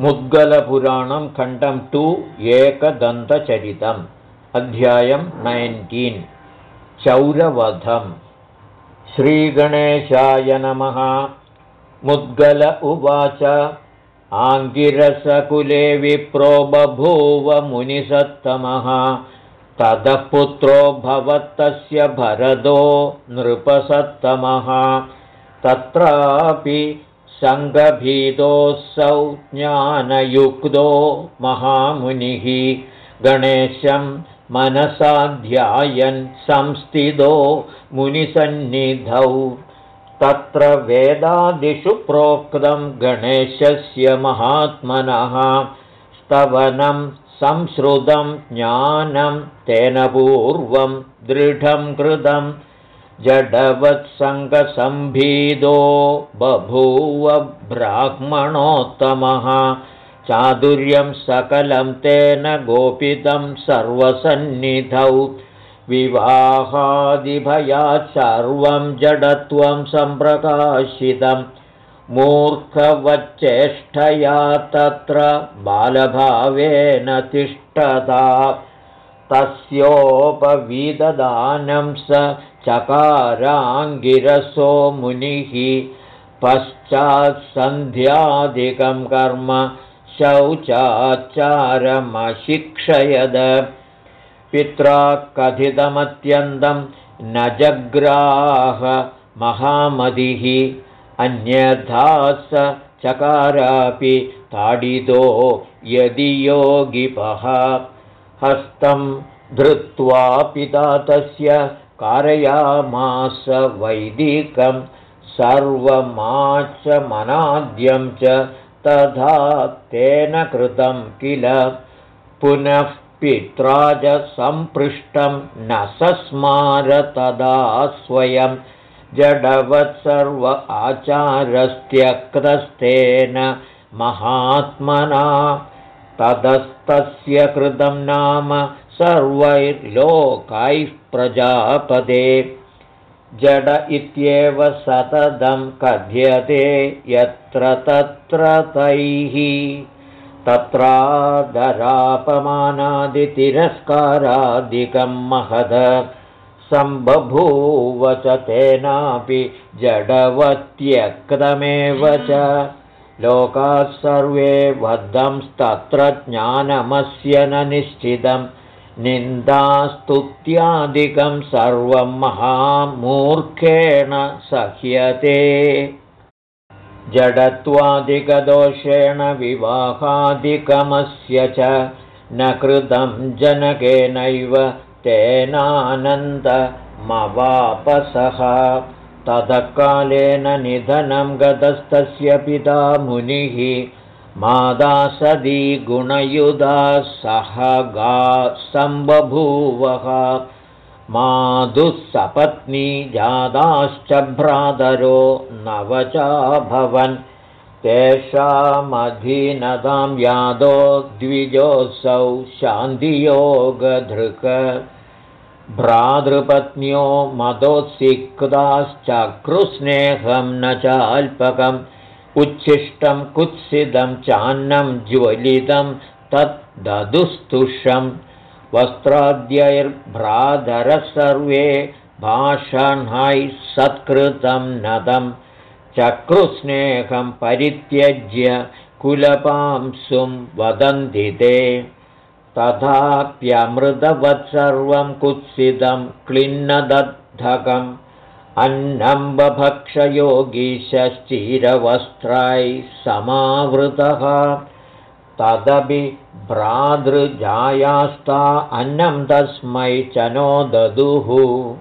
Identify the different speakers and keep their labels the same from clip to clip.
Speaker 1: मुद्गलपुराणं खण्डं टु एकदन्तचरितम् अध्यायं नैन्टीन्। चौरवधम्। श्रीगणेशाय नमः। मुद्गल उवाच। आङ्गिरसकुले विप्रो बभूव मुनिसत्तमः। ततः पुत्रो भवत्तस्य भरदो नृपसत्तमः। तत्रापि सङ्गभीतोऽसौ ज्ञानयुक्तो महामुनिः गणेशं मनसाध्यायन् संस्थितो मुनिसन्निधौ। तत्र वेदादिषु प्रोक्तं गणेशस्य महात्मनः स्तवनं संश्रुतं ज्ञानं तेन पूर्वं दृढं कृतं जडवत्सङ्गसम्भीदो बभूव ब्राह्मणोत्तमः। चादुर्यं सकलं तेन गोपितं सर्वसन्निधौ। विवाहादिभयात् सर्वं जडत्वं सम्प्रकाशितम् मूर्खवच्चेष्टया तत्र बालभावेन तिष्ठता। तस्योपवीददानं स चकाराङ्गिरसो मुनिः पश्चात्सन्ध्यादिकं कर्म शौचाचारमशिक्षयद। पित्रा कथितमत्यन्तं न जग्राह महामतिः। अन्यथा स चकारापि ताडितो यदि योगिपः। हस्तं धृत्वा पिता तस्य कारयामास वैदिकं सर्वमाचमनाद्यं च तथा तेन कृतं किल? पुनः पित्रा च सम्पृष्टं न सस्मार तदा स्वयं जडवत्सर्व आचारस्त्यक्तस्तेन महात्मना। ततस्तस्य कृतं नाम सर्वैर्लोकैः प्रजापदे। जड इत्येव सततं कथ्यते यत्र तत्र तैः। तत्रादरापमानादितिरस्कारादिकं महद। सम्बभूव च तेनापि जडवत्यक्तमेव च। लोकाः सर्वे वद्धंस्तत्र ज्ञानमस्य न निश्चितं निन्दास्तुत्यादिकं सर्वं महामूर्खेण सह्यते। जडत्वादिकदोषेण विवाहादिकमस्य च न कृतं जनकेनैव तेनानन्दमवापसः। ततःकालेन निधनं गतस्तस्य पिता मुनिः मादा सदी गुणयुधा सह गा सम्बभूवः माधुःसपत्नी जाताश्च भ्रातरो नवचाभवन् तेषामधीनतां यादो द्विजोऽसौ शान्तियोगधृक। भ्रातृपत्न्यो मदोत्सिक्ताश्चक्रुस्नेहं न चाल्पकम् उच्छिष्टं कुत्सितं चान्नं ज्वलितं तत् ददुस्तुषं वस्त्राद्यैर्भ्रातरः सर्वे भाषणैः सत्कृतं नदं चक्रुस्नेहं परित्यज्य कुलपांसुं वदन्ति ते। तथाप्यमृतवत्सर्वं कुत्सितं क्लिन्नदद्धकम् अन्नम्बभक्षयोगीशश्चिरवस्त्राय समावृतः। तदपि भ्रातृजायास्ता अन्नं तस्मै च नो ददुः।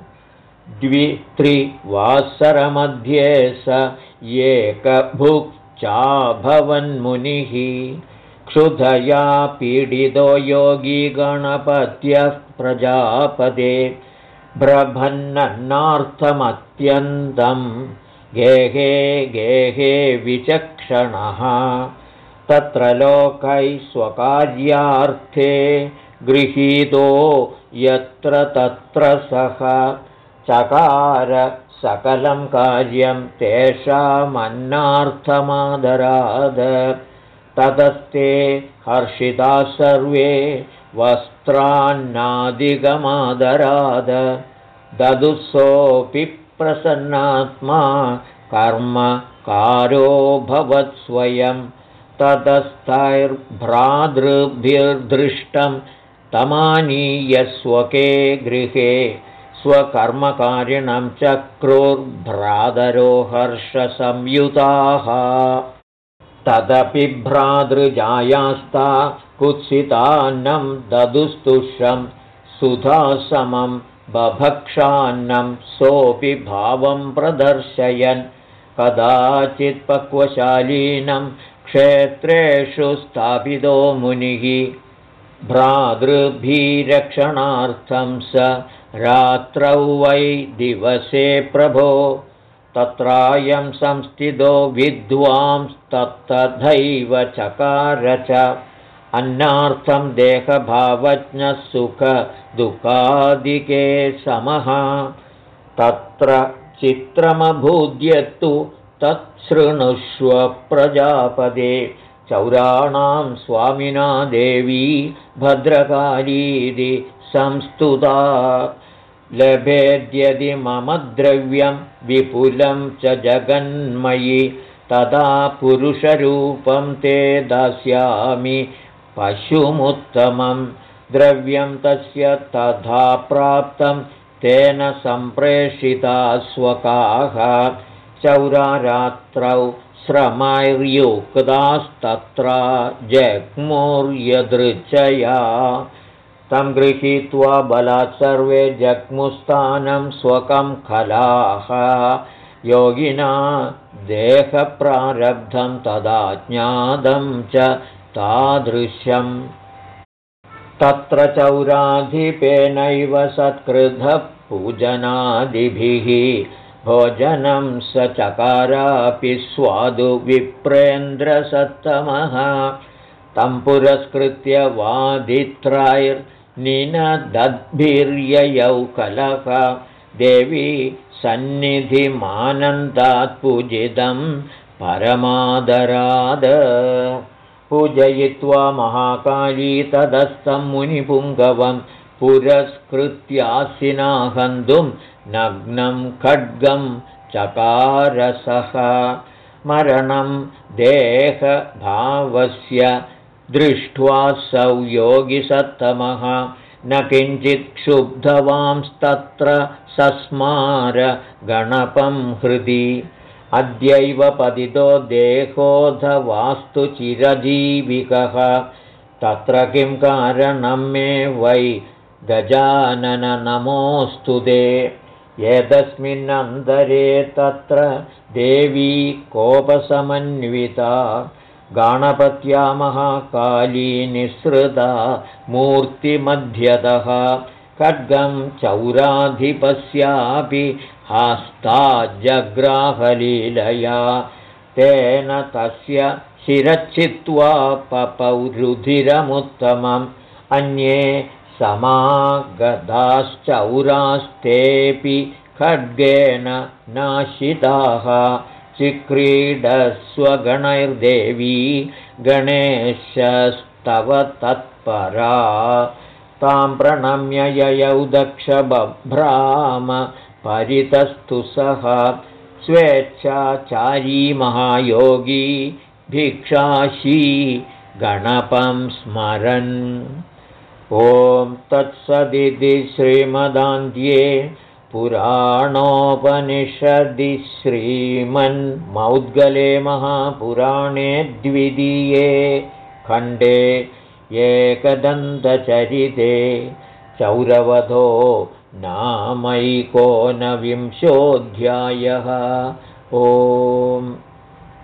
Speaker 1: द्वित्रिवासरमध्ये स एकभुक्चाभवन्मुनिः। क्षुधया पीडितो योगी गणपत्यः प्रजापदे भ्रभन्ननार्थमत्यन्तं गेहे गेहे विचक्षणः। तत्र लोकै स्वकार्यार्थे गृहीतो यत्र तत्र सः। चकार सकलं कार्यं तेषामन्नार्थमादराद। ततस्ते हर्षिताः सर्वे वस्त्रान्नादिगमादराद ददुःसोऽपि प्रसन्नात्मा कर्मकारोऽभवत् स्वयं ततस्तैर्भ्रातृभिर्दृष्टं तमानीयस्वके गृहे स्वकर्मकारिणं चक्रुर्भ्रातरो हर्षसंयुताः तदपि भ्रातृजायास्ता कुत्सितान्नं ददुस्तुषं सुधासमं बभक्षान्नं सोऽपि भावं प्रदर्शयन् कदाचित्पक्वशालीनं क्षेत्रेषु स्थापितो मुनिः भ्रातृभिरक्षणार्थं स रात्रौ वै दिवसे प्रभो तत्रायं संस्थितो विद्वांस्तत्तथैव चकार च अन्नार्थं देहभावज्ञः सुखदुःखादिके समः। तत्र चित्रमभूद्यत्तु तच्छृणुष्व प्रजापदे। चौराणां स्वामिना देवी भद्रकालीति संस्तुता। लभेद्यदि मम द्रव्यं विपुलं च जगन्मयि। तदा पुरुषरूपं ते दास्यामि पशुमुत्तमं द्रव्यं तस्य तथा प्राप्तं तेन सम्प्रेषिता स्वकाः। चौरारात्रौ श्रमैर्युक्तास्तत्र जग्मुर्यदृचया तं गृहीत्वा बलात् सर्वे जग्मुस्थानं स्वकं खलाः। योगिना देहप्रारब्धं तदा ज्ञातं च तादृशम् तत्र चौराधिपेनैव सत्कृतः पूजनादिभिः भोजनं स चकारापि स्वादुविप्रेन्द्रसत्तमः तं पुरस्कृत्य वादित्रैर् निनदद्भिर्ययौ कलः देवी सन्निधिमानन्दात् पूजितं परमादराद पूजयित्वा महाकाली तदस्थं मुनिपुङ्गवं पुरस्कृत्यासिनाहन्तुं नग्नं खड्गं चकारसः। मरणं देहभावस्य दृष्ट्वा सौ योगिसत्तमः न किञ्चित् क्षुब्धवांस्तत्र सस्मार गणपं हृदि अद्यैव पतितो देहोऽधवास्तु चिरजीविकः तत्र किं कारणं मे वै गजानननमोऽस्तु ते। एतस्मिन्नन्तरे तत्र देवी कोपसमन्विता। गाणपत्या महाकाली निःसृता मूर्तिमध्यतः। खड्गं चौराधिपस्यापि हस्ताजग्राहलीलया तेन तस्य शिरच्छित्वा पपौरुधिरमुत्तमम्। अन्ये समागताश्चौरास्तेऽपि खड्गेन नाशिताः। चिक्रीडस्वगणैर्देवी गणेशस्तव तत्परा। तां प्रणम्य ययौ दक्षबभ्राम परितस्तु सः। स्वेच्छाचारी महायोगी भिक्षाशी गणपं स्मरन्। ॐ तत्सदिति श्रीमदान्ध्ये पुराणोपनिषदि श्रीमन्मौद्गले महापुराणे द्वितीये खण्डे एकदन्तचरिते चौरवधो नामैकोनविंशोऽध्यायः। ओम्